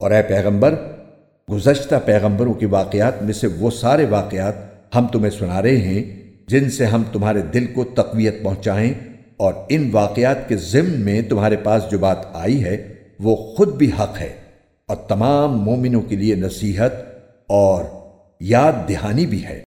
اور اے پیغمبر، گزشتہ پیغمبروں کی واقعات میں سے وہ سارے واقعات ہم تمہیں سنا رہے ہیں، جن سے ہم تمہارے دل کو تقویت پہنچائیں اور ان واقعات کے ضمن میں تمہارے پاس جو بات آئی ہے، وہ خود بھی حق ہے۔ اور تمام مومنوں کے لیے نصیحت اور یاد دہانی بھی ہے۔